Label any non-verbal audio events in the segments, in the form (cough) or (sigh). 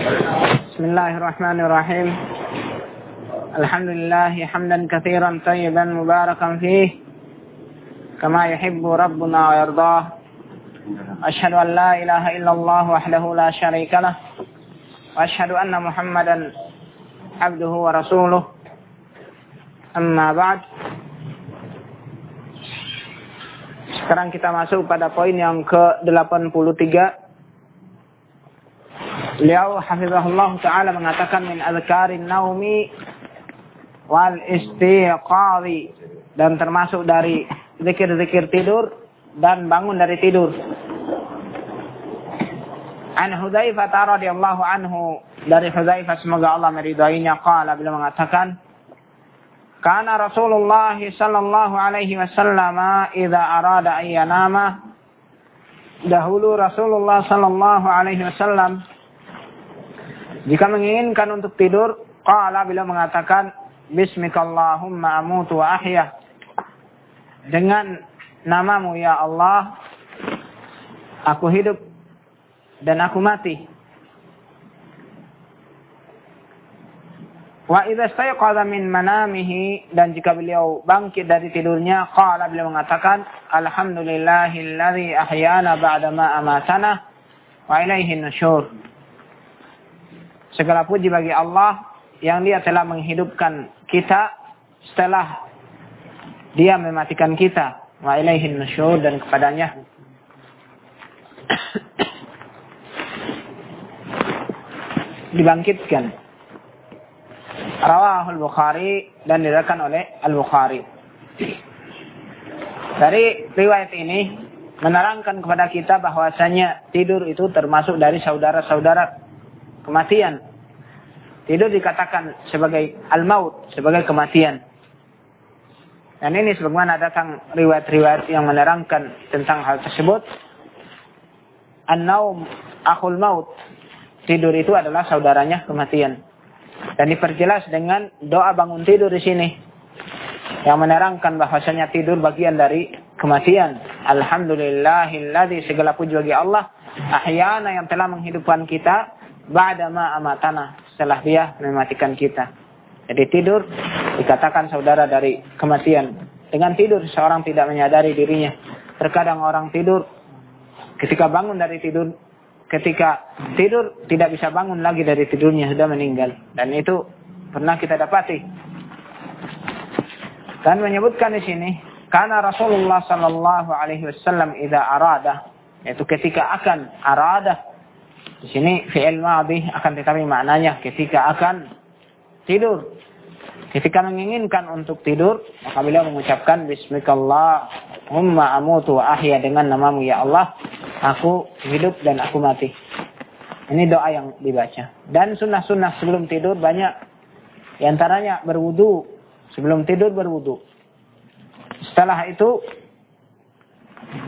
بسم الله الرحمن الرحيم الحمد لله حمدا كثيرا طيبا مباركا فيه كما يحب ربنا ويرضاه أشهد أن لا إله إلا الله وحده لا شريك له وأشهد أن محمدا عبده ورسوله أما Sekarang kita masuk pada poin yang ke-83 Beliau hafizahullah taala mengatakan min azkarin naumi wal istiqadhi dan termasuk dari zikir-zikir tidur dan bangun dari tidur. An Hudzaifah radhiyallahu anhu dari Hudzaifah semoga Allah meridainya qala beliau mengatakan Kana Rasulullah sallallahu alaihi wasallam idza arada an yanama dahulu Rasulullah sallallahu alaihi wasallam jika menginginkan untuk tidur qala bila mengatakan bismikallahumma amutu wa ahya dengan namamu ya Allah aku hidup dan aku mati Wa idza stayqadha min manamihi dan jika beliau bangkit dari tidurnya qala beliau mengatakan alhamdulillahilladzi ahyana ba'da ma amatana wa ilaihi nusyur. Segala puji bagi Allah yang dia telah menghidupkan kita setelah dia mematikan kita. Wa ilaihi nusyur dan kepadanya. (coughs) Dibangkitkan. Rawahul Bukhari dan diriwayatkan oleh Al Bukhari. Dari riwayat ini menerangkan kepada kita bahwasanya tidur itu termasuk dari saudara-saudara kematian. Tidur dikatakan sebagai al-maut, sebagai kematian. Dan ini sebagaimana datang riwayat-riwayat yang menerangkan tentang hal tersebut. An-naum akhul maut. Tidur itu adalah saudaranya kematian. Dan diperjelas dengan doa bangun tidur di sini. Yang menerangkan bahwasanya tidur bagian dari kematian. Alhamdulillahilladzi segala puji bagi Allah. Ahyana yang telah menghidupkan kita. Ba'dama amatana. Setelah dia mematikan kita. Jadi tidur dikatakan saudara dari kematian. Dengan tidur seorang tidak menyadari dirinya. Terkadang orang tidur ketika bangun dari tidur ketika tidur tidak bisa bangun lagi dari tidurnya sudah meninggal dan itu pernah kita dapati dan menyebutkan di sini karena Rasulullah Sallallahu Alaihi Wasallam idza arada yaitu ketika akan arada di sini fi'il madhi akan tetapi maknanya ketika akan tidur ketika menginginkan untuk tidur maka beliau mengucapkan Bismillahirrahmanirrahim amutu wa ahya dengan namamu ya Allah aku hidup dan aku mati. Ini doa yang dibaca. Dan sunnah-sunnah sebelum tidur banyak. Di antaranya berwudu. Sebelum tidur berwudu. Setelah itu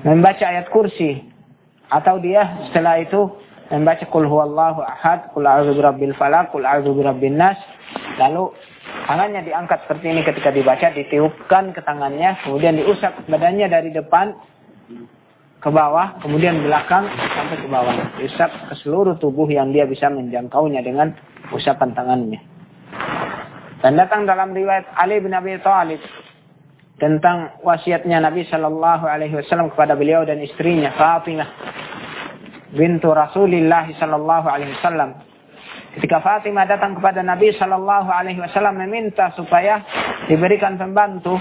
membaca ayat kursi. Atau dia setelah itu membaca kul huwallahu ahad, kul a'udzu birabbil falaq, kul a'udzu birabbin nas. Lalu tangannya diangkat seperti ini ketika dibaca, ditiupkan ke tangannya, kemudian diusap badannya dari depan ke bawah, kemudian belakang sampai ke bawah. Usap ke seluruh tubuh yang dia bisa menjangkaunya dengan usapan tangannya. Dan datang dalam riwayat Ali bin Abi Thalib tentang wasiatnya Nabi Shallallahu Alaihi Wasallam kepada beliau dan istrinya Fatimah bintu Rasulullah Shallallahu Alaihi Wasallam. Ketika Fatimah datang kepada Nabi Shallallahu Alaihi Wasallam meminta supaya diberikan pembantu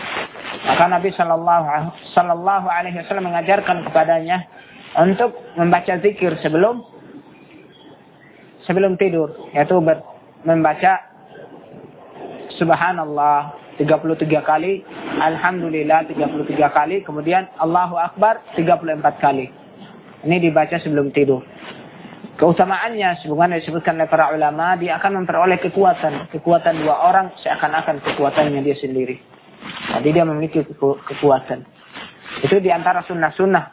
maka Nabi Shallallahu Alaihi Wasallam mengajarkan kepadanya untuk membaca zikir sebelum sebelum tidur, yaitu ber, membaca Subhanallah 33 kali, Alhamdulillah 33 kali, kemudian Allahu Akbar 34 kali. Ini dibaca sebelum tidur. Keutamaannya sebagaimana disebutkan oleh para ulama, dia akan memperoleh kekuatan. Kekuatan dua orang seakan-akan kekuatannya dia sendiri. Jadi dia memiliki kekuatan. Itu di antara sunnah-sunnah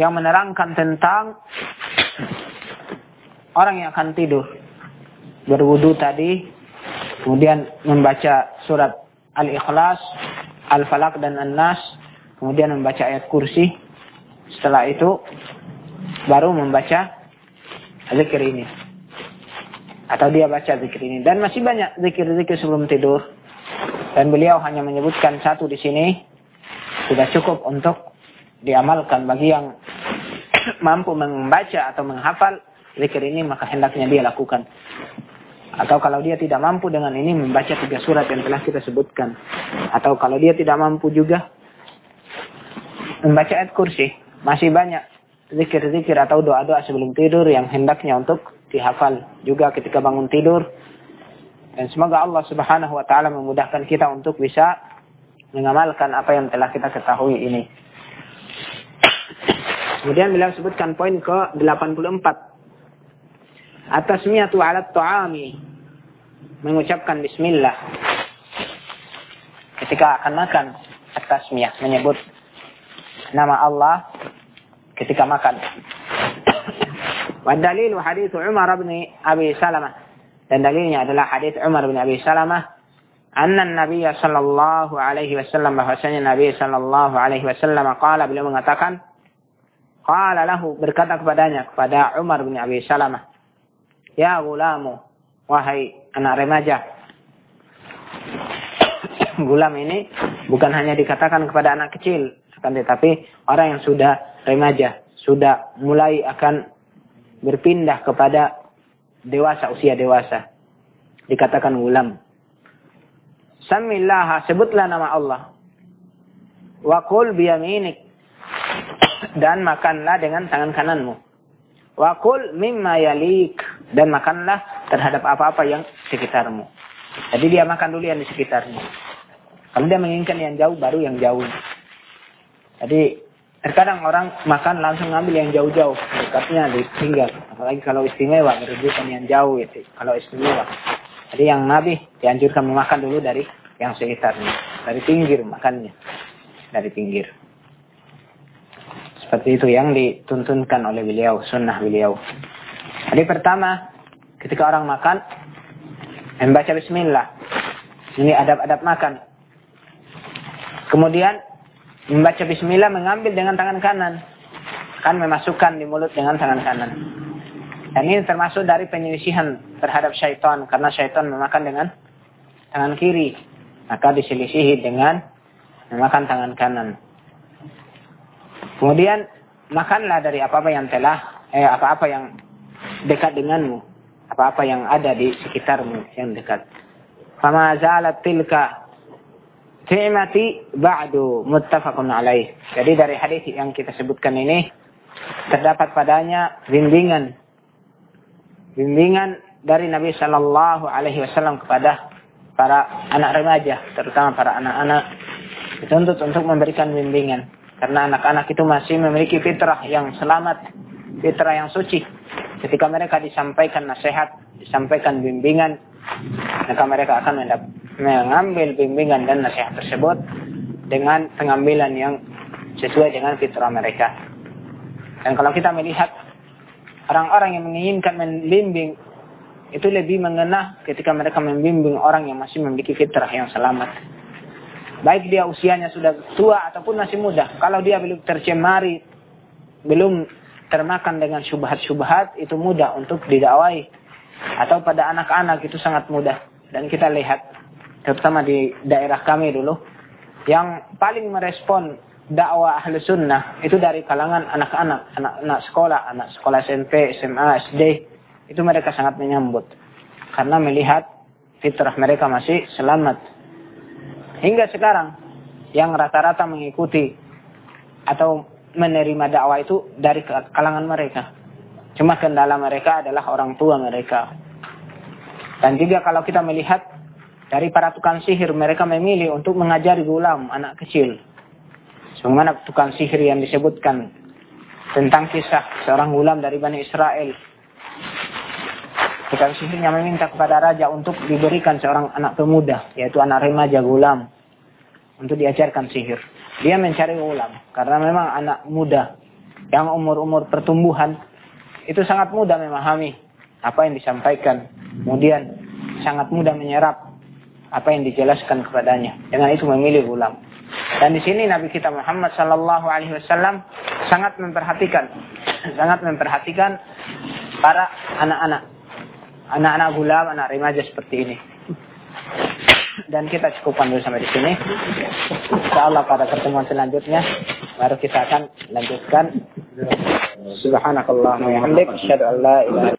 yang menerangkan tentang orang yang akan tidur. Berwudu tadi, kemudian membaca surat Al-Ikhlas, Al-Falaq dan An-Nas, kemudian membaca ayat kursi. Setelah itu baru membaca zikir ini. Atau dia baca zikir ini. Dan masih banyak zikir-zikir sebelum tidur. Dan beliau hanya menyebutkan satu di sini. Sudah cukup untuk diamalkan bagi yang (coughs) mampu membaca atau menghafal zikir ini maka hendaknya dia lakukan. Atau kalau dia tidak mampu dengan ini membaca tiga surat yang telah kita sebutkan. Atau kalau dia tidak mampu juga membaca ayat kursi. Masih banyak zikir-zikir atau doa-doa sebelum tidur yang hendaknya untuk dihafal juga ketika bangun tidur. Dan semoga Allah subhanahu wa ta'ala memudahkan kita untuk bisa mengamalkan apa yang telah kita ketahui ini. Kemudian beliau sebutkan poin ke 84 Atasmiyatu ala ta'ami. Mengucapkan bismillah. Ketika akan makan. Atasmiyah. Menyebut nama Allah ketika makan. Wadalilu hadis Umar bin Abi Salamah. Dan dalilnya adalah hadis Umar bin Abi Salamah. Anna Nabi sallallahu alaihi wasallam bahwasanya Nabi sallallahu alaihi wasallam qala beliau mengatakan qala lahu berkata kepadanya kepada Umar bin Abi Salamah Ya gulamu, wahai anak remaja. (coughs) Gulam ini bukan hanya dikatakan kepada anak kecil, akan tetapi orang yang sudah remaja, sudah mulai akan berpindah kepada dewasa, usia dewasa. Dikatakan gulam. Samillah, sebutlah nama Allah. Wakul biyaminik. Dan makanlah dengan tangan kananmu. Wakul mimma yalik dan makanlah terhadap apa-apa yang sekitarmu. Jadi dia makan dulu yang di sekitarnya. Kalau dia menginginkan yang jauh, baru yang jauh. Jadi terkadang orang makan langsung ngambil yang jauh-jauh, dekatnya ditinggal. Apalagi kalau istimewa, merujukan yang jauh itu. Kalau istimewa. Jadi yang Nabi dianjurkan memakan dulu dari yang sekitarnya, dari pinggir makannya, dari pinggir. Seperti itu yang dituntunkan oleh beliau, sunnah beliau. Jadi pertama, ketika orang makan, membaca bismillah. Ini adab-adab makan. Kemudian, membaca bismillah mengambil dengan tangan kanan. Kan memasukkan di mulut dengan tangan kanan. Dan ini termasuk dari penyelisihan terhadap syaitan. Karena syaitan memakan dengan tangan kiri. Maka diselisihi dengan memakan tangan kanan. Kemudian makanlah dari apa-apa yang telah eh apa-apa yang dekat denganmu. Apa-apa yang ada di sekitarmu yang dekat. Fama zalat tilka Ti'mati ba'du muttafaqun alaih. Jadi dari hadis yang kita sebutkan ini terdapat padanya bimbingan bimbingan dari Nabi Shallallahu Alaihi Wasallam kepada para anak remaja, terutama para anak-anak dituntut untuk memberikan bimbingan karena anak-anak itu masih memiliki fitrah yang selamat, fitrah yang suci. Ketika mereka disampaikan nasihat, disampaikan bimbingan, maka mereka akan mengambil bimbingan dan nasihat tersebut dengan pengambilan yang sesuai dengan fitrah mereka. Dan kalau kita melihat orang-orang yang menginginkan membimbing itu lebih mengena ketika mereka membimbing orang yang masih memiliki fitrah yang selamat. Baik dia usianya sudah tua ataupun masih muda. Kalau dia belum tercemari, belum termakan dengan syubhat-syubhat itu mudah untuk didakwai atau pada anak-anak itu sangat mudah dan kita lihat terutama di daerah kami dulu yang paling merespon dakwah ahli sunnah itu dari kalangan anak-anak anak-anak sekolah anak sekolah SMP SMA SD itu mereka sangat menyambut karena melihat fitrah mereka masih selamat hingga sekarang yang rata-rata mengikuti atau menerima dakwah itu dari kalangan mereka. Cuma kendala mereka adalah orang tua mereka. Dan juga kalau kita melihat dari para tukang sihir, mereka memilih untuk mengajari gulam, anak kecil. Sebagaimana tukang sihir yang disebutkan tentang kisah seorang gulam dari Bani Israel. Tukang sihirnya meminta kepada raja untuk diberikan seorang anak pemuda, yaitu anak remaja gulam, untuk diajarkan sihir. Dia mencari ulam. Karena memang anak muda yang umur-umur pertumbuhan itu sangat mudah memahami apa yang disampaikan. Kemudian sangat mudah menyerap apa yang dijelaskan kepadanya. Dengan itu memilih ulam. Dan di sini Nabi kita Muhammad Sallallahu Alaihi Wasallam sangat memperhatikan, sangat memperhatikan para anak-anak. anak-anak gulam, anak remaja seperti ini. Dan kita cukupkan dulu sampai di sini. Insya Allah pada pertemuan selanjutnya baru kita akan lanjutkan. Subhanakallahumma wa bihamdik asyhadu an la ilaha